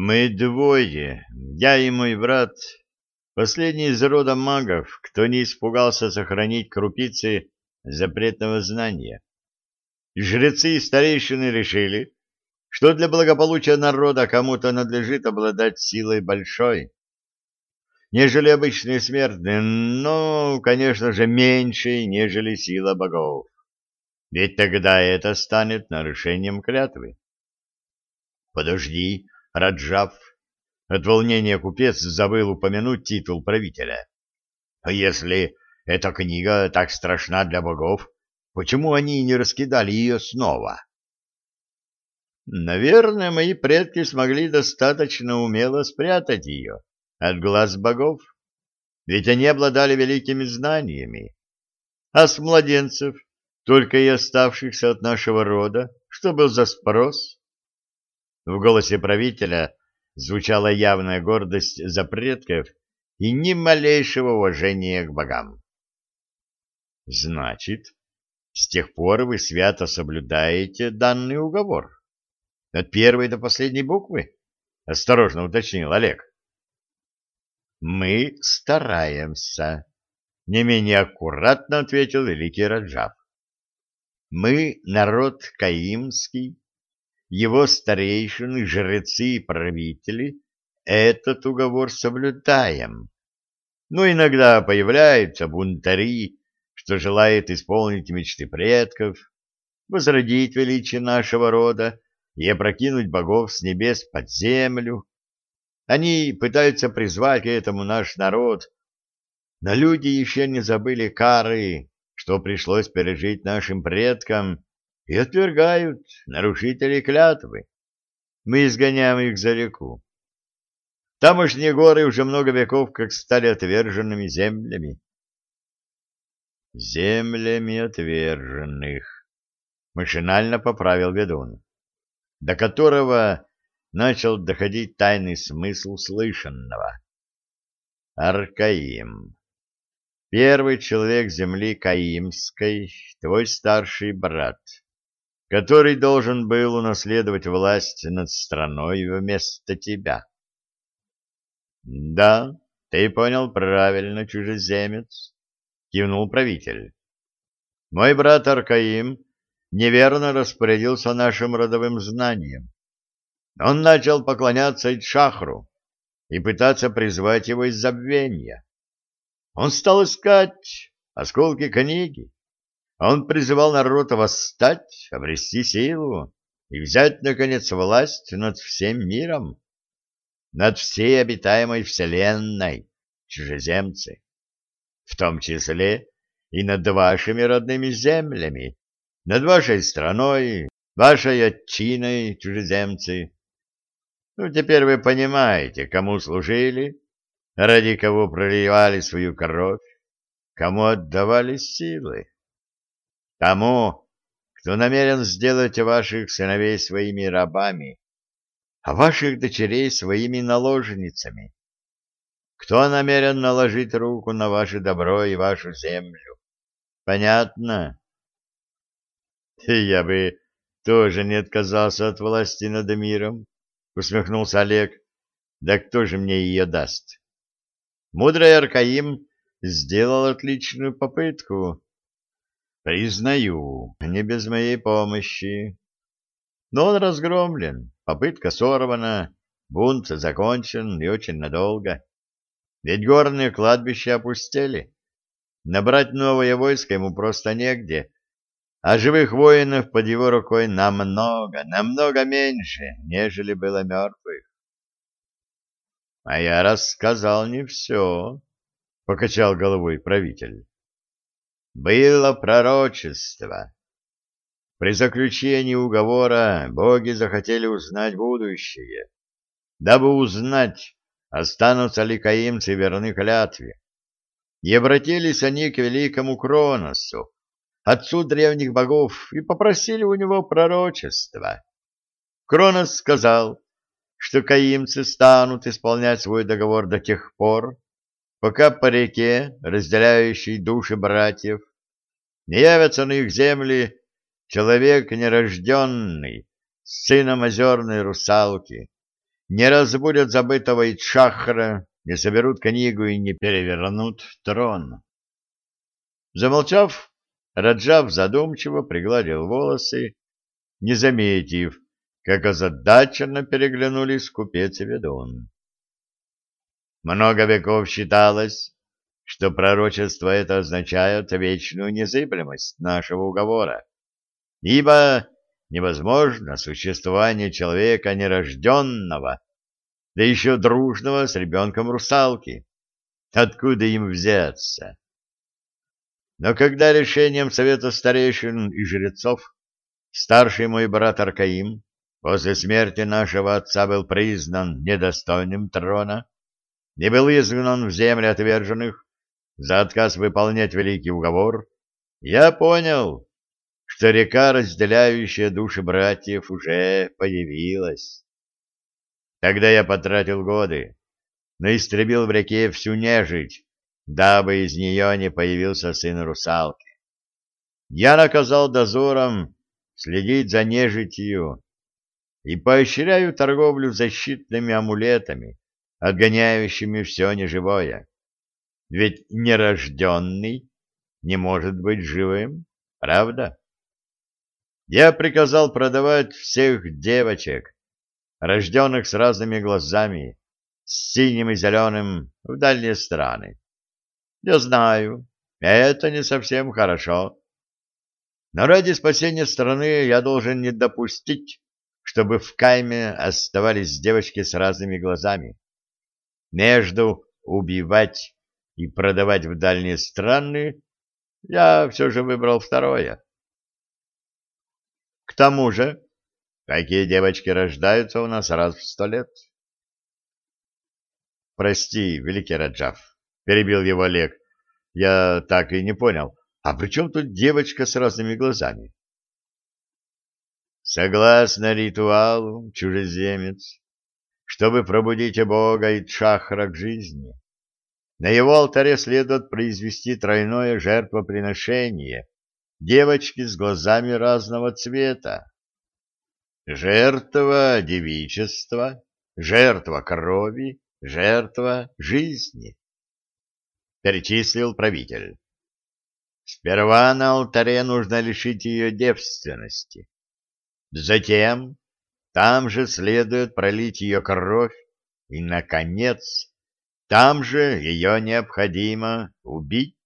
Мы двое, я и мой брат, последний из рода магов, кто не испугался сохранить крупицы запретного знания. Жрецы и старейшины решили, что для благополучия народа кому-то надлежит обладать силой большой, нежели обычные смертные, но, конечно же, меньшей, нежели сила богов. Ведь тогда это станет нарушением клятвы. Подожди, Раджав. От волнения купец забыл упомянуть титул правителя. А если эта книга так страшна для богов, почему они не раскидали ее снова? Наверное, мои предки смогли достаточно умело спрятать ее от глаз богов, ведь они обладали великими знаниями. А с младенцев, только и оставшихся от нашего рода, что был за спрос? В голосе правителя звучала явная гордость за предков и ни малейшего уважения к богам. Значит, с тех пор вы свято соблюдаете данный уговор? От первой до последней буквы? Осторожно уточнил Олег. Мы стараемся, не менее аккуратно ответил великий Раджав. Мы народ каимский, его старейшины, жрецы и правители этот уговор соблюдаем. Но иногда появляются бунтари, что желают исполнить мечты предков, возродить величие нашего рода и опрокинуть богов с небес под землю. Они пытаются призвать к этому наш народ, но люди еще не забыли кары, что пришлось пережить нашим предкам, и отвергают нарушителей клятвы. Мы изгоняем их за реку. Тамошние горы уже много веков как стали отверженными землями. Землями отверженных, машинально поправил ведун до которого начал доходить тайный смысл слышанного. Аркаим. Первый человек земли Каимской, твой старший брат, который должен был унаследовать власть над страной вместо тебя. Да, ты понял правильно, чужеземец, кивнул правитель. Мой брат Аркаим неверно распорядился нашим родовым знанием. Он начал поклоняться Итшахру и пытаться призвать его из забвения. Он стал искать осколки книги. Он призывал народ восстать, обрести силу и взять, наконец, власть над всем миром, над всей обитаемой вселенной, чужеземцы, в том числе и над вашими родными землями, над вашей страной, вашей отчиной, чужеземцы. Ну, теперь вы понимаете, кому служили, ради кого проливали свою кровь, кому отдавали силы. Тому, кто намерен сделать ваших сыновей своими рабами, а ваших дочерей своими наложницами. Кто намерен наложить руку на ваше добро и вашу землю? Понятно? Я бы тоже не отказался от власти над миром, усмехнулся Олег. Да кто же мне ее даст? Мудрый Аркаим сделал отличную попытку. Признаю, не без моей помощи. Но он разгромлен, попытка сорвана, бунт закончен и очень надолго. Ведь горные кладбища опустели. Набрать новое войско ему просто негде, а живых воинов под его рукой намного, намного меньше, нежели было мертвых. — А я рассказал не все, — покачал головой правитель. — Было пророчество. При заключении уговора боги захотели узнать будущее, дабы узнать, останутся ли каимцы верны клятве. И обратились они к великому Кроносу, отцу древних богов, и попросили у него пророчества. Кронос сказал, что каимцы станут исполнять свой договор до тех пор, пока по реке, разделяющей души братьев, не явятся на их земли человек нерожденный, сыном озерной русалки, не разбудят забытого Ичахра, не соберут книгу и не перевернут трон. Замолчав, Раджав задумчиво пригладил волосы, не заметив, как озадаченно переглянулись купец и ведун. Много веков считалось, что пророчество это означает вечную незыблемость нашего уговора, ибо невозможно существование человека нерожденного, да еще дружного с ребенком русалки. Откуда им взяться? Но когда решением Совета старейшин и жрецов старший мой брат Аркаим после смерти нашего отца был признан недостойным трона и был изгнан в земли отверженных за отказ выполнять великий уговор, я понял, что река, разделяющая души братьев, уже появилась. Тогда я потратил годы, но истребил в реке всю нежить, дабы из нее не появился сын русалки. Я наказал дозорам следить за нежитью и поощряю торговлю защитными амулетами, отгоняющими все неживое. Ведь нерожденный не может быть живым, правда? Я приказал продавать всех девочек, рожденных с разными глазами, с синим и зеленым, в дальние страны. Я знаю, это не совсем хорошо. Но ради спасения страны я должен не допустить, чтобы в кайме оставались девочки с разными глазами. Между убивать и продавать в дальние страны я все же выбрал второе. К тому же, такие девочки рождаются у нас раз в сто лет. Прости, великий Раджав, перебил его Олег. Я так и не понял. А при чем тут девочка с разными глазами? Согласно ритуалу, чужеземец, чтобы пробудить Бога и Чахра к жизни, на его алтаре следует произвести тройное жертвоприношение девочки с глазами разного цвета. Жертва девичества, жертва крови, жертва жизни. Перечислил правитель. Сперва на алтаре нужно лишить ее девственности. Затем там же следует пролить ее кровь, и, наконец, там же ее необходимо убить.